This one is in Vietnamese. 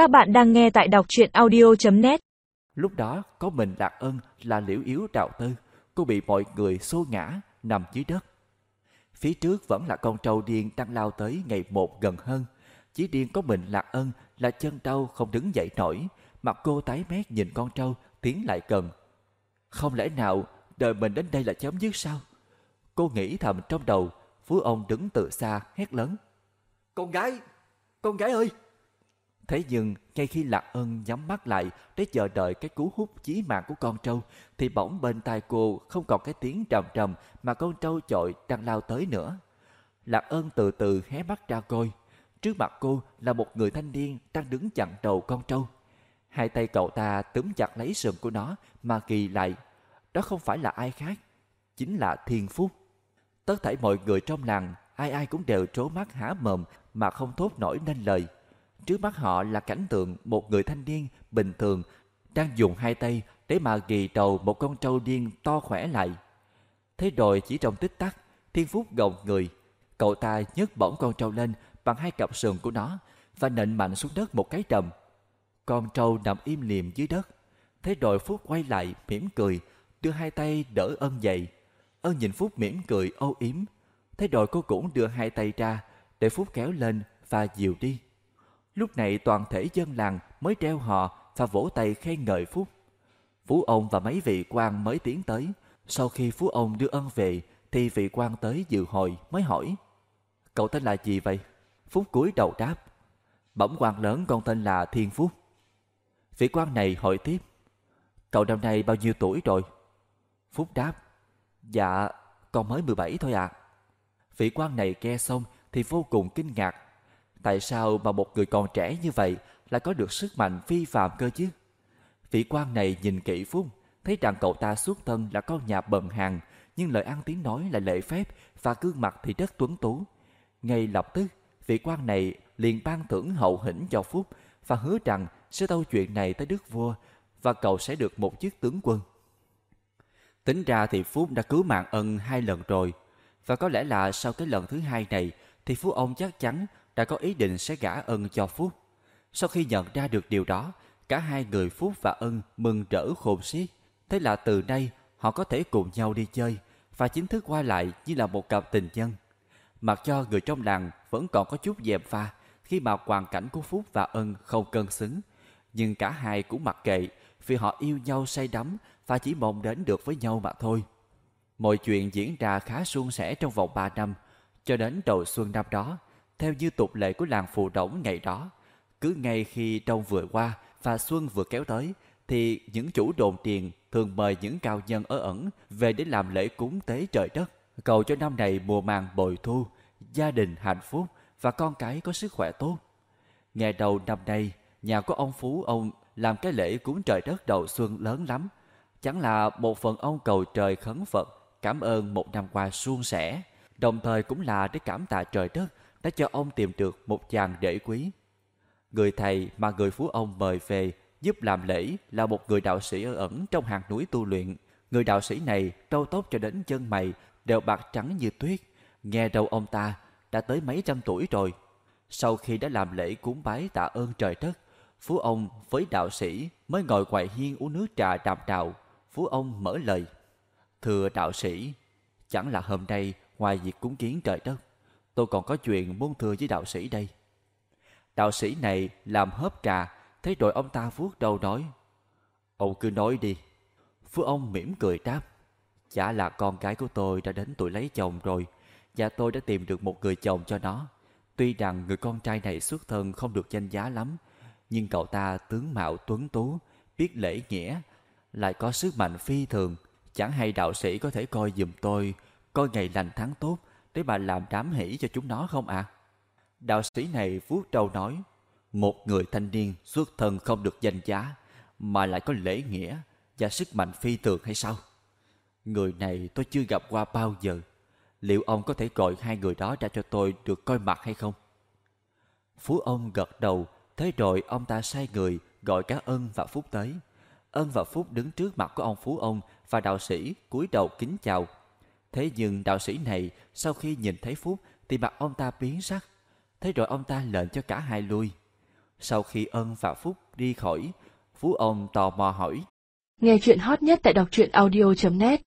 Các bạn đang nghe tại đọc truyện audio.net Lúc đó có mình Lạc Ân là liễu yếu đạo tư, cô bị mọi người xô ngã, nằm dưới đất. Phía trước vẫn là con trâu điên đang lao tới ngày một gần hơn. Chỉ điên có mình Lạc Ân là chân đau không đứng dậy nổi, mặt cô tái mét nhìn con trâu tiến lại gần. Không lẽ nào đời mình đến đây là chấm dứt sao? Cô nghĩ thầm trong đầu, phú ông đứng từ xa hét lớn. Con gái! Con gái ơi! Thế nhưng, ngay khi Lạc Ân nhắm mắt lại để chờ đợi cái cú hút chí mạng của con trâu, thì bỗng bên tai cô không còn cái tiếng trầm trầm mà con trâu chọi đang lao tới nữa. Lạc Ân từ từ hé mắt ra coi. Trước mặt cô là một người thanh niên đang đứng chặn đầu con trâu. Hai tay cậu ta túm chặt lấy sườn của nó mà kỳ lại. Đó không phải là ai khác, chính là Thiên Phúc. Tất thảy mọi người trong làng, ai ai cũng đều trố mắt há mồm mà không thốt nổi nên lời. Trước mắt họ là cảnh tượng một người thanh niên bình thường đang dùng hai tay để mà ghi đầu một con trâu điên to khỏe lại. Thế rồi chỉ trong tích tắc, Thiên Phúc gồng người. Cậu ta nhấc bổng con trâu lên bằng hai cặp sườn của nó và nện mạnh xuống đất một cái trầm. Con trâu nằm im liềm dưới đất. Thế rồi Phúc quay lại mỉm cười, đưa hai tay đỡ ân dậy. Ân nhìn Phúc mỉm cười âu yếm. Thế rồi cô cũng đưa hai tay ra để Phúc kéo lên và dìu đi. Lúc này toàn thể dân làng mới treo họ và vỗ tay khen ngợi Phúc. Phú ông và mấy vị quan mới tiến tới. Sau khi Phú ông đưa ân về, thì vị quan tới dự hội mới hỏi. Cậu tên là gì vậy? Phúc cúi đầu đáp. Bẩm quan lớn con tên là Thiên Phúc. Vị quan này hỏi tiếp. Cậu năm nay bao nhiêu tuổi rồi? Phúc đáp. Dạ, con mới 17 thôi ạ. À. Vị quan này nghe xong thì vô cùng kinh ngạc Tại sao mà một người còn trẻ như vậy lại có được sức mạnh phi phàm cơ chứ? Vị quan này nhìn kỹ Phúc, thấy rằng cậu ta xuất thân là con nhà bần hàng, nhưng lời ăn tiếng nói là lễ phép và gương mặt thì rất tuấn tú. Ngay lập tức, vị quan này liền ban thưởng hậu hĩnh cho Phúc và hứa rằng sẽ tâu chuyện này tới đức vua và cậu sẽ được một chiếc tướng quân. Tính ra thì Phúc đã cứu mạng ân hai lần rồi, và có lẽ là sau cái lần thứ hai này thì Phú ông chắc chắn đã có ý định sẽ gả ân cho Phúc. Sau khi nhận ra được điều đó, cả hai người Phúc và ân mừng rỡ khôn xiết. Thế là từ nay họ có thể cùng nhau đi chơi và chính thức qua lại như là một cặp tình nhân. Mặc cho người trong làng vẫn còn có chút dèm pha khi mà hoàn cảnh của Phúc và ân không cân xứng. Nhưng cả hai cũng mặc kệ vì họ yêu nhau say đắm và chỉ mong đến được với nhau mà thôi. Mọi chuyện diễn ra khá suôn sẻ trong vòng 3 năm, cho đến đầu xuân năm đó, theo như tục lệ của làng phù đổng ngày đó. Cứ ngay khi đông vừa qua và xuân vừa kéo tới, thì những chủ đồn tiền thường mời những cao nhân ở ẩn về để làm lễ cúng tế trời đất, cầu cho năm này mùa màng bội thu, gia đình hạnh phúc và con cái có sức khỏe tốt. Nghe đầu năm nay, nhà của ông Phú ông làm cái lễ cúng trời đất đầu xuân lớn lắm. Chẳng là một phần ông cầu trời khấn Phật, cảm ơn một năm qua suôn sẻ, đồng thời cũng là để cảm tạ trời đất đã cho ông tìm được một chàng rể quý. Người thầy mà người phú ông mời về giúp làm lễ là một người đạo sĩ ở ẩn trong hàng núi tu luyện. Người đạo sĩ này râu tóc cho đến chân mày đều bạc trắng như tuyết. Nghe đầu ông ta đã tới mấy trăm tuổi rồi. Sau khi đã làm lễ cúng bái tạ ơn trời đất, Phú ông với đạo sĩ mới ngồi quầy hiên uống nước trà đàm đạo. Phú ông mở lời. Thưa đạo sĩ, chẳng là hôm nay ngoài việc cúng kiến trời đất, tôi còn có chuyện muốn thưa với đạo sĩ đây. Đạo sĩ này làm hớp trà, thấy rồi ông ta vuốt đầu nói. Ông cứ nói đi. Phú ông mỉm cười đáp. Chả là con gái của tôi đã đến tuổi lấy chồng rồi, và tôi đã tìm được một người chồng cho nó. Tuy rằng người con trai này xuất thân không được danh giá lắm, nhưng cậu ta tướng mạo tuấn tú, biết lễ nghĩa, lại có sức mạnh phi thường. Chẳng hay đạo sĩ có thể coi giùm tôi, coi ngày lành tháng tốt, để bà làm đám hỷ cho chúng nó không ạ? À? Đạo sĩ này vuốt đầu nói, một người thanh niên xuất thân không được danh giá, mà lại có lễ nghĩa và sức mạnh phi thường hay sao? Người này tôi chưa gặp qua bao giờ. Liệu ông có thể gọi hai người đó ra cho tôi được coi mặt hay không? Phú ông gật đầu, thế rồi ông ta sai người gọi cả Ân và Phúc tới. Ân và Phúc đứng trước mặt của ông Phú ông và đạo sĩ cúi đầu kính chào Thế nhưng đạo sĩ này sau khi nhìn thấy Phúc thì mặt ông ta biến sắc. Thế rồi ông ta lệnh cho cả hai lui. Sau khi Ân và Phúc đi khỏi, Phú ông tò mò hỏi. Nghe chuyện hot nhất tại đọc truyện audio.net